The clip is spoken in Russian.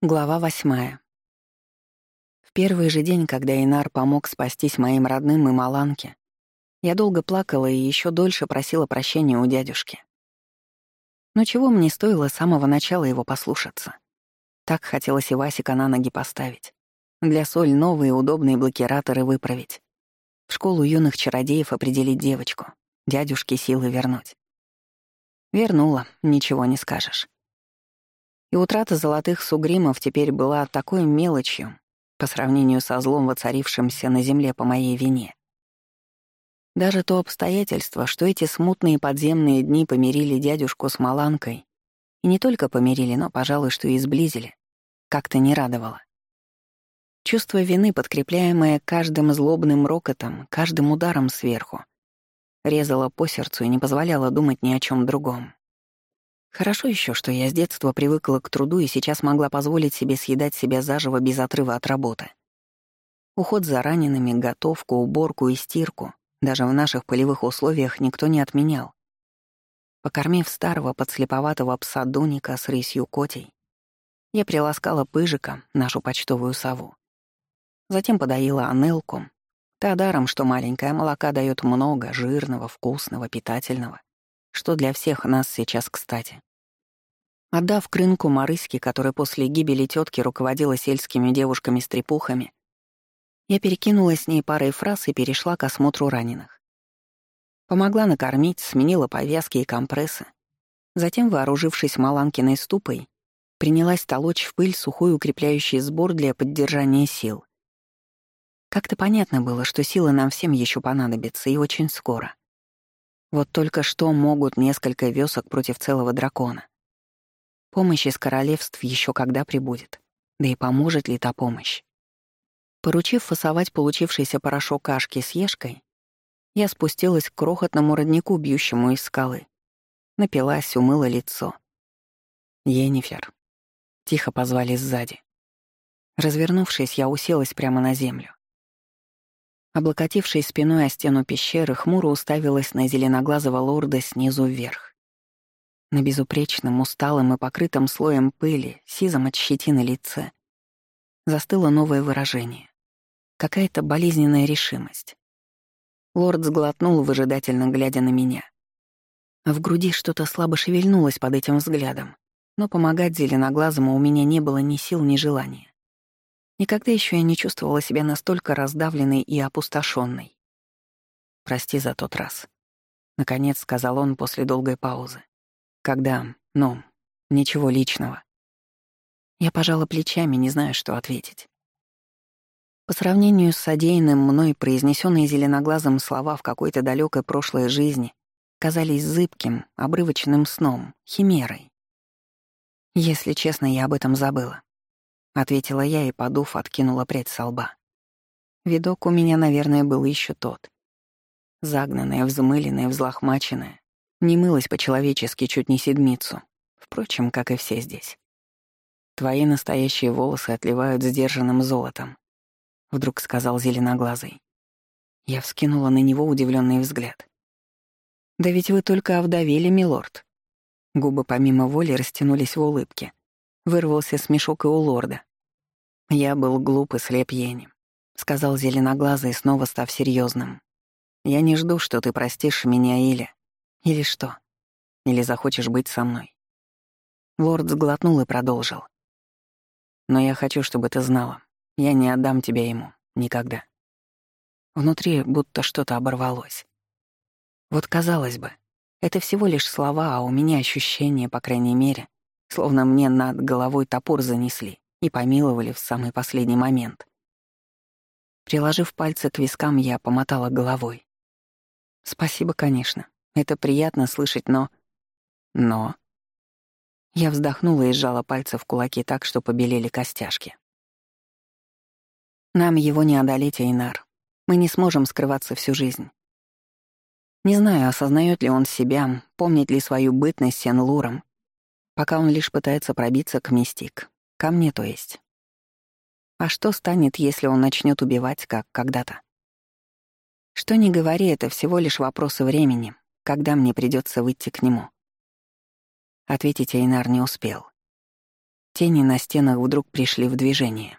Глава восьмая. В первый же день, когда Инар помог спастись моим родным и Маланке, я долго плакала и еще дольше просила прощения у дядюшки. Но чего мне стоило с самого начала его послушаться? Так хотелось и Васика на ноги поставить. Для Соль новые удобные блокираторы выправить. В школу юных чародеев определить девочку. Дядюшке силы вернуть. Вернула, ничего не скажешь. И утрата золотых сугримов теперь была такой мелочью по сравнению со злом, воцарившимся на земле по моей вине. Даже то обстоятельство, что эти смутные подземные дни помирили дядюшку с Маланкой, и не только помирили, но, пожалуй, что и сблизили, как-то не радовало. Чувство вины, подкрепляемое каждым злобным рокотом, каждым ударом сверху, резало по сердцу и не позволяло думать ни о чем другом. Хорошо еще, что я с детства привыкла к труду и сейчас могла позволить себе съедать себя заживо без отрыва от работы. Уход за ранеными, готовку, уборку и стирку даже в наших полевых условиях никто не отменял. Покормив старого подслеповатого пса Дуника с рысью котей, я приласкала пыжика, нашу почтовую сову. Затем подоила анелку. Та даром, что маленькая молока дает много, жирного, вкусного, питательного что для всех нас сейчас кстати. Отдав к рынку которая после гибели тетки руководила сельскими девушками-стрепухами, я перекинула с ней парой фраз и перешла к осмотру раненых. Помогла накормить, сменила повязки и компрессы. Затем, вооружившись Маланкиной ступой, принялась толочь в пыль сухой укрепляющий сбор для поддержания сил. Как-то понятно было, что силы нам всем еще понадобятся, и очень скоро. Вот только что могут несколько вёсок против целого дракона. Помощь из королевств еще когда прибудет. Да и поможет ли та помощь? Поручив фасовать получившийся порошок кашки с ешкой, я спустилась к крохотному роднику, бьющему из скалы. Напилась, умыла лицо. «Енифер». Тихо позвали сзади. Развернувшись, я уселась прямо на землю. Облокотившись спиной о стену пещеры, хмуро уставилась на зеленоглазого лорда снизу вверх. На безупречном, усталом и покрытом слоем пыли, сизом от щетины лице, застыло новое выражение. Какая-то болезненная решимость. Лорд сглотнул, выжидательно глядя на меня. В груди что-то слабо шевельнулось под этим взглядом, но помогать зеленоглазому у меня не было ни сил, ни желания. Никогда еще я не чувствовала себя настолько раздавленной и опустошенной. «Прости за тот раз», — наконец сказал он после долгой паузы. «Когда, ну, ничего личного». Я пожала плечами, не зная, что ответить. По сравнению с содеянным мной произнесенные зеленоглазым слова в какой-то далекой прошлой жизни казались зыбким, обрывочным сном, химерой. Если честно, я об этом забыла. — ответила я и, подув, откинула прядь со лба. Видок у меня, наверное, был еще тот. Загнанная, взмыленная, взлохмаченная. Не мылась по-человечески чуть не седмицу. Впрочем, как и все здесь. Твои настоящие волосы отливают сдержанным золотом, — вдруг сказал зеленоглазый. Я вскинула на него удивленный взгляд. «Да ведь вы только овдовели, милорд». Губы помимо воли растянулись в улыбке. Вырвался смешок и у лорда. «Я был глуп и слеп Ени», — сказал зеленоглазый, снова став серьезным. «Я не жду, что ты простишь меня или... Или что? Или захочешь быть со мной?» Лорд сглотнул и продолжил. «Но я хочу, чтобы ты знала, я не отдам тебя ему. Никогда». Внутри будто что-то оборвалось. Вот казалось бы, это всего лишь слова, а у меня ощущение, по крайней мере, словно мне над головой топор занесли и помиловали в самый последний момент. Приложив пальцы к вискам, я помотала головой. «Спасибо, конечно. Это приятно слышать, но...» «Но...» Я вздохнула и сжала пальцы в кулаки так, что побелели костяшки. «Нам его не одолеть, Эйнар. Мы не сможем скрываться всю жизнь. Не знаю, осознает ли он себя, помнит ли свою бытность Сен-Луром, пока он лишь пытается пробиться к Мистик. Ко мне, то есть. А что станет, если он начнет убивать, как когда-то? Что ни говори, это всего лишь вопросы времени, когда мне придется выйти к нему. Ответить Эйнар не успел. Тени на стенах вдруг пришли в движение.